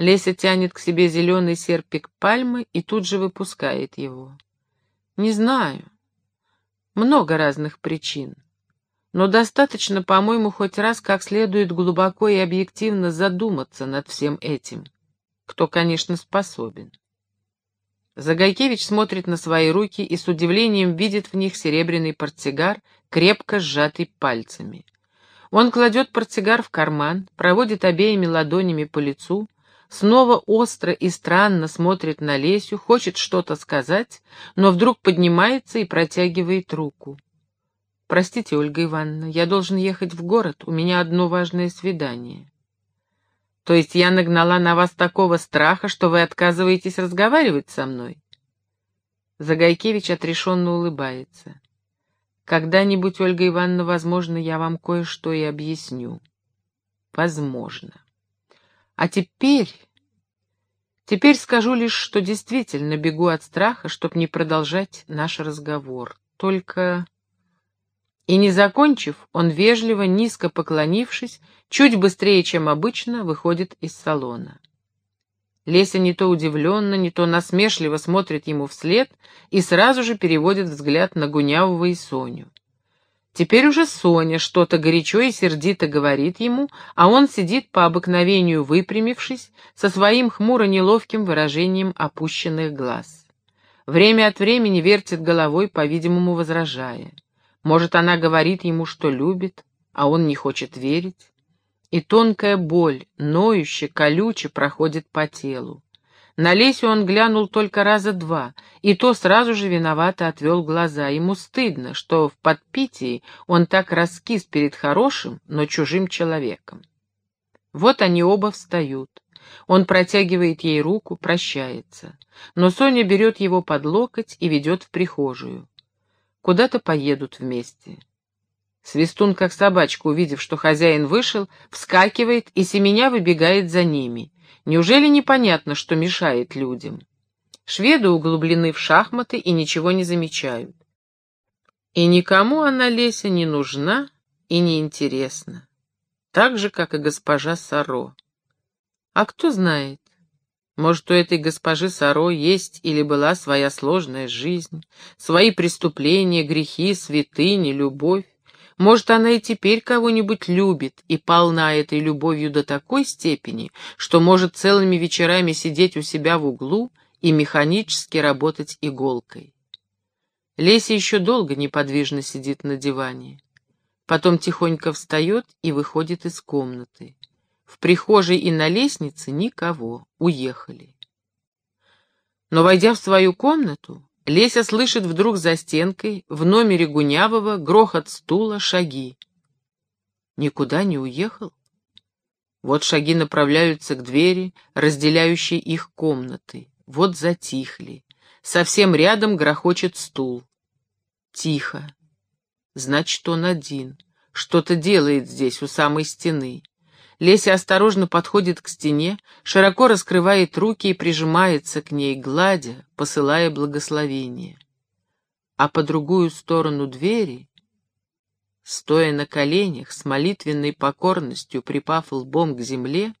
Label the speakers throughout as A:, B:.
A: Леся тянет к себе зеленый серпик пальмы и тут же выпускает его. Не знаю. Много разных причин. Но достаточно, по-моему, хоть раз как следует глубоко и объективно задуматься над всем этим. Кто, конечно, способен. Загайкевич смотрит на свои руки и с удивлением видит в них серебряный портсигар, крепко сжатый пальцами. Он кладет портсигар в карман, проводит обеими ладонями по лицу, снова остро и странно смотрит на Лесю, хочет что-то сказать, но вдруг поднимается и протягивает руку. «Простите, Ольга Ивановна, я должен ехать в город, у меня одно важное свидание». «То есть я нагнала на вас такого страха, что вы отказываетесь разговаривать со мной?» Загайкевич отрешенно улыбается. «Когда-нибудь, Ольга Ивановна, возможно, я вам кое-что и объясню. Возможно». А теперь... Теперь скажу лишь, что действительно бегу от страха, чтобы не продолжать наш разговор. Только... И не закончив, он вежливо, низко поклонившись, чуть быстрее, чем обычно, выходит из салона. Леся не то удивленно, не то насмешливо смотрит ему вслед и сразу же переводит взгляд на Гунявого и Соню. Теперь уже Соня что-то горячо и сердито говорит ему, а он сидит по обыкновению выпрямившись, со своим хмуро-неловким выражением опущенных глаз. Время от времени вертит головой, по-видимому, возражая. Может, она говорит ему, что любит, а он не хочет верить. И тонкая боль, ноюще, колюче проходит по телу. На Лесю он глянул только раза два, и то сразу же виновато отвел глаза. Ему стыдно, что в подпитии он так раскис перед хорошим, но чужим человеком. Вот они оба встают. Он протягивает ей руку, прощается. Но Соня берет его под локоть и ведет в прихожую. Куда-то поедут вместе. Свистун, как собачка, увидев, что хозяин вышел, вскакивает и семеня выбегает за ними. Неужели непонятно, что мешает людям? Шведы углублены в шахматы и ничего не замечают. И никому она, Леся, не нужна и не интересна. Так же, как и госпожа Саро. А кто знает, может, у этой госпожи Саро есть или была своя сложная жизнь, свои преступления, грехи, святыни, любовь. Может, она и теперь кого-нибудь любит и полна этой любовью до такой степени, что может целыми вечерами сидеть у себя в углу и механически работать иголкой. Леся еще долго неподвижно сидит на диване. Потом тихонько встает и выходит из комнаты. В прихожей и на лестнице никого, уехали. Но, войдя в свою комнату, Леся слышит вдруг за стенкой, в номере Гунявого, грохот стула, шаги. Никуда не уехал? Вот шаги направляются к двери, разделяющей их комнаты. Вот затихли. Совсем рядом грохочет стул. Тихо. Значит, он один. Что-то делает здесь, у самой стены. Леся осторожно подходит к стене, широко раскрывает руки и прижимается к ней, гладя, посылая благословение. А по другую сторону двери, стоя на коленях, с молитвенной покорностью припав лбом к земле,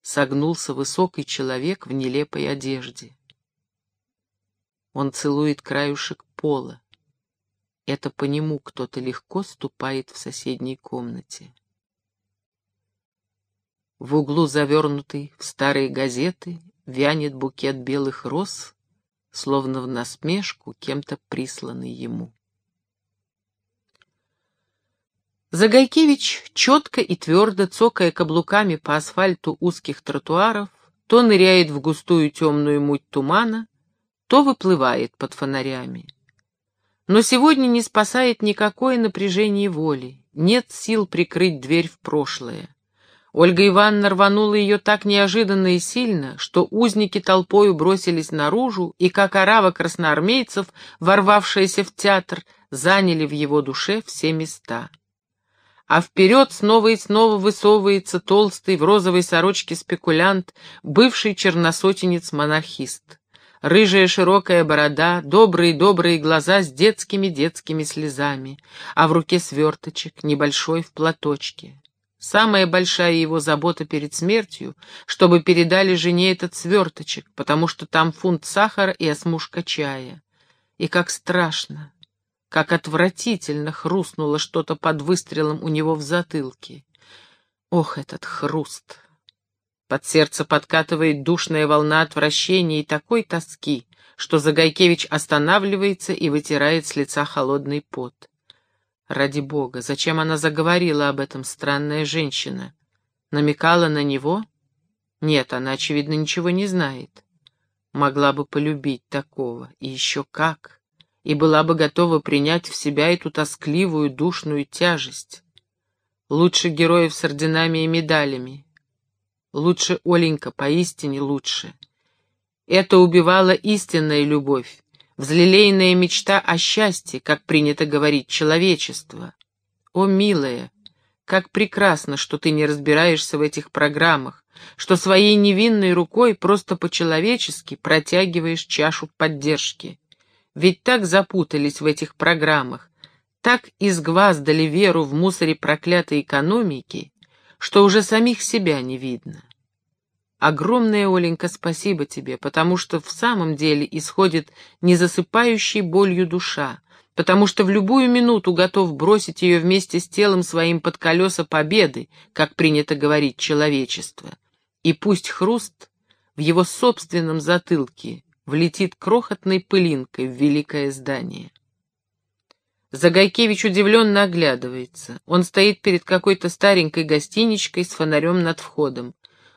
A: согнулся высокий человек в нелепой одежде. Он целует краюшек пола. Это по нему кто-то легко ступает в соседней комнате. В углу, завернутый в старые газеты, вянет букет белых роз, словно в насмешку кем-то присланный ему. Загайкевич, четко и твердо цокая каблуками по асфальту узких тротуаров, то ныряет в густую темную муть тумана, то выплывает под фонарями. Но сегодня не спасает никакое напряжение воли, нет сил прикрыть дверь в прошлое. Ольга Ивановна рванула ее так неожиданно и сильно, что узники толпою бросились наружу, и, как орава красноармейцев, ворвавшиеся в театр, заняли в его душе все места. А вперед снова и снова высовывается толстый в розовой сорочке спекулянт, бывший черносотенец-монархист. Рыжая широкая борода, добрые-добрые глаза с детскими-детскими слезами, а в руке сверточек, небольшой в платочке. Самая большая его забота перед смертью, чтобы передали жене этот сверточек, потому что там фунт сахара и осмушка чая. И как страшно, как отвратительно хрустнуло что-то под выстрелом у него в затылке. Ох, этот хруст! Под сердце подкатывает душная волна отвращения и такой тоски, что Загайкевич останавливается и вытирает с лица холодный пот. Ради бога, зачем она заговорила об этом, странная женщина? Намекала на него? Нет, она, очевидно, ничего не знает. Могла бы полюбить такого, и еще как, и была бы готова принять в себя эту тоскливую душную тяжесть. Лучше героев с орденами и медалями. Лучше Оленька, поистине лучше. Это убивала истинная любовь, взлелеянная мечта о счастье, как принято говорить, человечество. О, милая, как прекрасно, что ты не разбираешься в этих программах, что своей невинной рукой просто по-человечески протягиваешь чашу поддержки. Ведь так запутались в этих программах, так изгваздали веру в мусоре проклятой экономики, что уже самих себя не видно. Огромное, Оленька, спасибо тебе, потому что в самом деле исходит незасыпающей болью душа, потому что в любую минуту готов бросить ее вместе с телом своим под колеса победы, как принято говорить человечество. И пусть хруст в его собственном затылке влетит крохотной пылинкой в великое здание. Загайкевич удивленно оглядывается. Он стоит перед какой-то старенькой гостиничкой с фонарем над входом.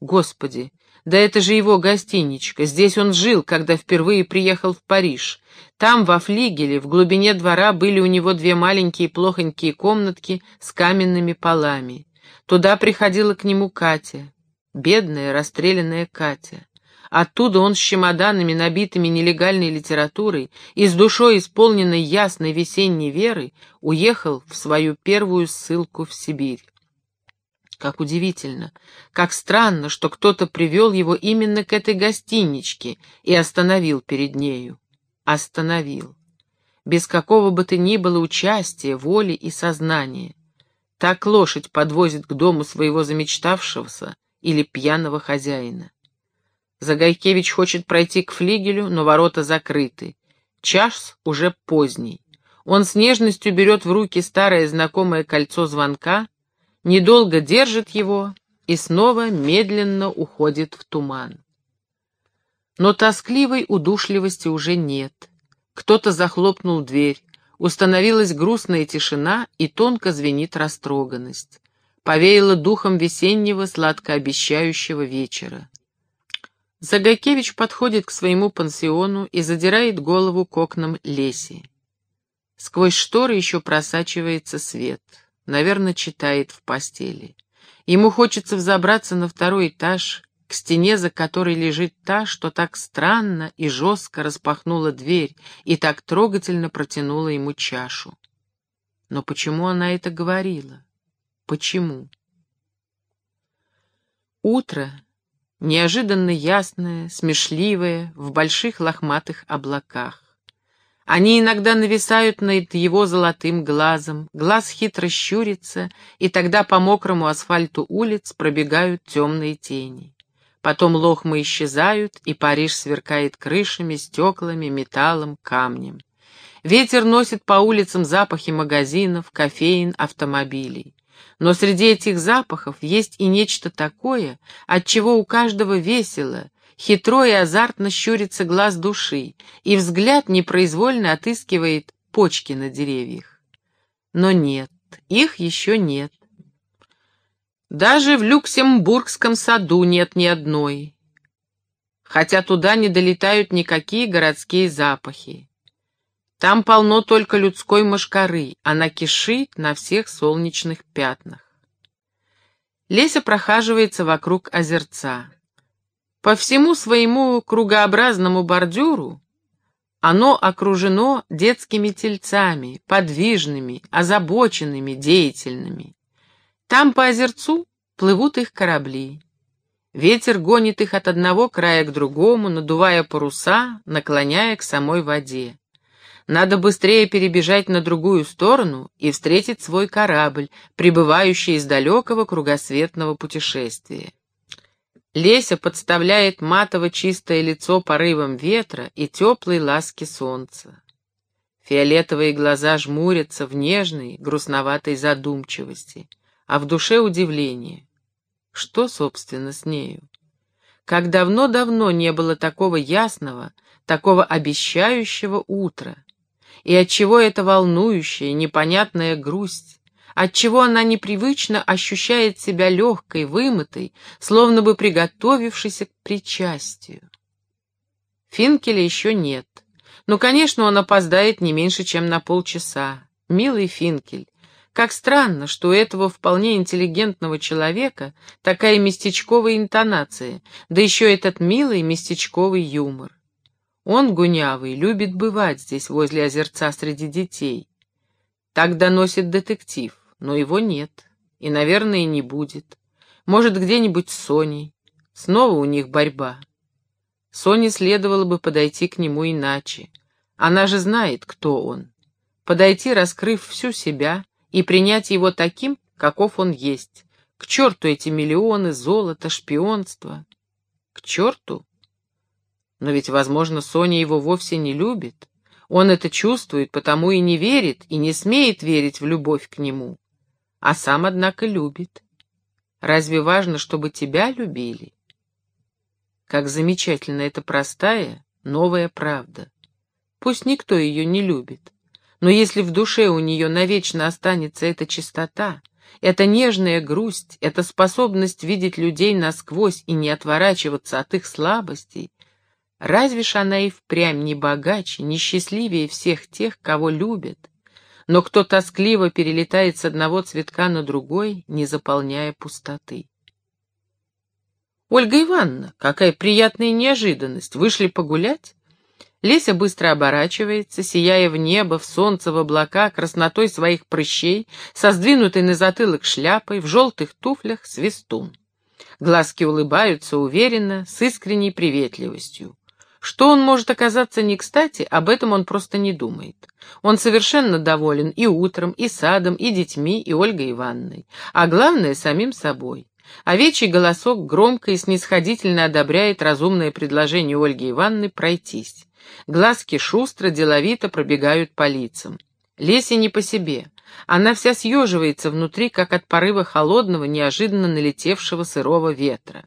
A: Господи, да это же его гостиничка. Здесь он жил, когда впервые приехал в Париж. Там, во флигеле, в глубине двора были у него две маленькие плохонькие комнатки с каменными полами. Туда приходила к нему Катя. Бедная, расстрелянная Катя. Оттуда он с чемоданами, набитыми нелегальной литературой и с душой, исполненной ясной весенней веры, уехал в свою первую ссылку в Сибирь. Как удивительно, как странно, что кто-то привел его именно к этой гостиничке и остановил перед нею. Остановил. Без какого бы то ни было участия, воли и сознания. Так лошадь подвозит к дому своего замечтавшегося или пьяного хозяина. Загайкевич хочет пройти к флигелю, но ворота закрыты. Час уже поздний. Он с нежностью берет в руки старое знакомое кольцо звонка недолго держит его и снова медленно уходит в туман. Но тоскливой удушливости уже нет. Кто-то захлопнул дверь, установилась грустная тишина и тонко звенит растроганность. Повеяло духом весеннего сладкообещающего вечера. Загайкевич подходит к своему пансиону и задирает голову к окнам леси. Сквозь шторы еще просачивается свет наверное, читает в постели. Ему хочется взобраться на второй этаж, к стене, за которой лежит та, что так странно и жестко распахнула дверь и так трогательно протянула ему чашу. Но почему она это говорила? Почему? Утро, неожиданно ясное, смешливое, в больших лохматых облаках. Они иногда нависают над его золотым глазом, глаз хитро щурится, и тогда по мокрому асфальту улиц пробегают темные тени. Потом лохмы исчезают, и Париж сверкает крышами, стеклами, металлом, камнем. Ветер носит по улицам запахи магазинов, кофеин, автомобилей. Но среди этих запахов есть и нечто такое, от чего у каждого весело, хитро и азартно щурится глаз души, и взгляд непроизвольно отыскивает почки на деревьях. Но нет, их еще нет. Даже в Люксембургском саду нет ни одной, хотя туда не долетают никакие городские запахи. Там полно только людской мошкары, она кишит на всех солнечных пятнах. Леся прохаживается вокруг озерца. По всему своему кругообразному бордюру оно окружено детскими тельцами, подвижными, озабоченными, деятельными. Там по озерцу плывут их корабли. Ветер гонит их от одного края к другому, надувая паруса, наклоняя к самой воде. Надо быстрее перебежать на другую сторону и встретить свой корабль, прибывающий из далекого кругосветного путешествия. Леся подставляет матово-чистое лицо порывом ветра и теплой ласки солнца. Фиолетовые глаза жмурятся в нежной, грустноватой задумчивости, а в душе удивление. Что, собственно, с нею? Как давно-давно не было такого ясного, такого обещающего утра. И отчего эта волнующая, непонятная грусть? Отчего она непривычно ощущает себя легкой, вымытой, словно бы приготовившейся к причастию? Финкеля еще нет. Но, конечно, он опоздает не меньше, чем на полчаса. Милый Финкель, как странно, что у этого вполне интеллигентного человека такая местечковая интонация, да еще этот милый местечковый юмор. Он, гунявый, любит бывать здесь, возле озерца среди детей. Так доносит детектив, но его нет. И, наверное, не будет. Может, где-нибудь с Соней. Снова у них борьба. Соне следовало бы подойти к нему иначе. Она же знает, кто он. Подойти, раскрыв всю себя, и принять его таким, каков он есть. К черту эти миллионы, золото, шпионство. К черту? Но ведь, возможно, Соня его вовсе не любит. Он это чувствует, потому и не верит, и не смеет верить в любовь к нему. А сам, однако, любит. Разве важно, чтобы тебя любили? Как замечательно эта простая, новая правда. Пусть никто ее не любит, но если в душе у нее навечно останется эта чистота, эта нежная грусть, эта способность видеть людей насквозь и не отворачиваться от их слабостей, Разве ж она и впрямь не богаче, не счастливее всех тех, кого любят, но кто тоскливо перелетает с одного цветка на другой, не заполняя пустоты. «Ольга Ивановна, какая приятная неожиданность! Вышли погулять?» Леся быстро оборачивается, сияя в небо, в солнце, в облака, краснотой своих прыщей, со сдвинутой на затылок шляпой, в желтых туфлях свистун. Глазки улыбаются уверенно, с искренней приветливостью. Что он может оказаться не кстати, об этом он просто не думает. Он совершенно доволен и утром, и садом, и детьми, и Ольгой Ивановной. А главное, самим собой. Овечий голосок громко и снисходительно одобряет разумное предложение Ольги Ивановны пройтись. Глазки шустро, деловито пробегают по лицам. Леся не по себе. Она вся съеживается внутри, как от порыва холодного, неожиданно налетевшего сырого ветра.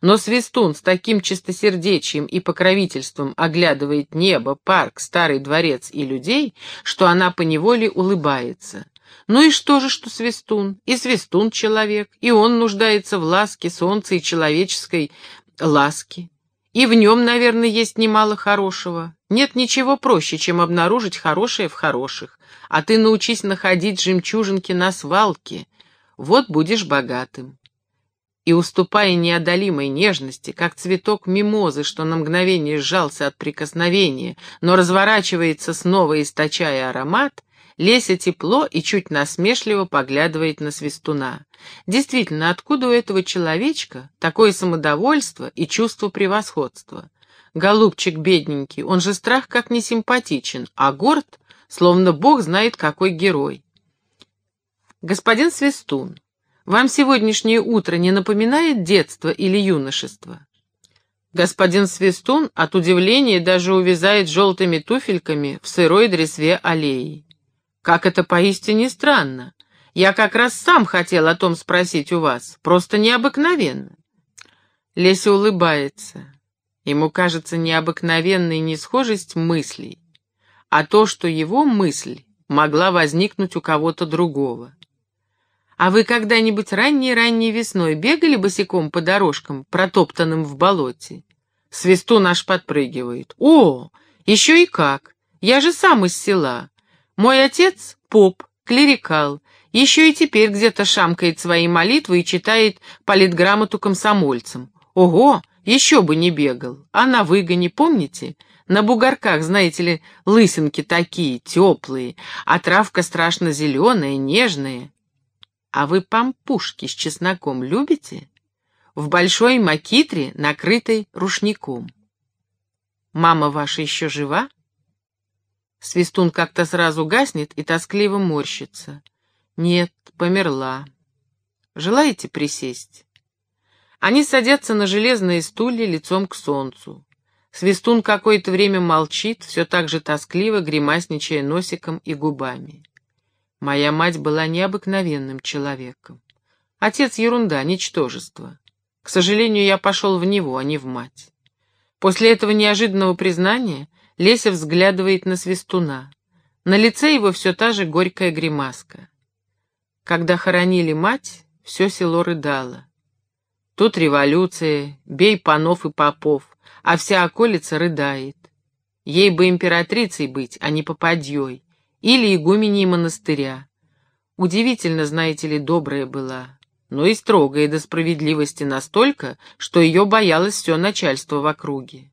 A: Но Свистун с таким чистосердечием и покровительством оглядывает небо, парк, старый дворец и людей, что она поневоле улыбается. Ну и что же, что Свистун? И Свистун человек, и он нуждается в ласке солнца и человеческой ласке. И в нем, наверное, есть немало хорошего. Нет ничего проще, чем обнаружить хорошее в хороших. А ты научись находить жемчужинки на свалке. Вот будешь богатым и, уступая неодолимой нежности, как цветок мимозы, что на мгновение сжался от прикосновения, но разворачивается снова, источая аромат, Леся тепло и чуть насмешливо поглядывает на свистуна. Действительно, откуда у этого человечка такое самодовольство и чувство превосходства? Голубчик бедненький, он же страх как не симпатичен, а горд, словно бог знает какой герой. Господин Свистун, вам сегодняшнее утро не напоминает детство или юношество? Господин Свистун от удивления даже увязает желтыми туфельками в сырой дресве аллеи. Как это поистине странно. Я как раз сам хотел о том спросить у вас. Просто необыкновенно. Леся улыбается. Ему кажется необыкновенной не схожесть мыслей, а то, что его мысль могла возникнуть у кого-то другого. А вы когда-нибудь ранней-ранней весной бегали босиком по дорожкам, протоптанным в болоте? Свисту наш подпрыгивает. О, еще и как! Я же сам из села. Мой отец — поп, клерикал. Еще и теперь где-то шамкает свои молитвы и читает политграмоту комсомольцам. Ого, еще бы не бегал. А на выгоне, помните? На бугорках, знаете ли, лысинки такие, теплые, а травка страшно зеленая, нежная. А вы пампушки с чесноком любите? В большой макитре, накрытой рушником. Мама ваша еще жива? Свистун как-то сразу гаснет и тоскливо морщится. Нет, померла. Желаете присесть? Они садятся на железные стулья лицом к солнцу. Свистун какое-то время молчит, все так же тоскливо, гримасничая носиком и губами. Моя мать была необыкновенным человеком. Отец — ерунда, ничтожество. К сожалению, я пошел в него, а не в мать. После этого неожиданного признания Леся взглядывает на Свистуна. На лице его все та же горькая гримаска. Когда хоронили мать, все село рыдало. Тут революция, бей панов и попов, а вся околица рыдает. Ей бы императрицей быть, а не попадьей, или игуменей монастыря. Удивительно, знаете ли, добрая была, но и строгая до справедливости настолько, что ее боялось все начальство в округе.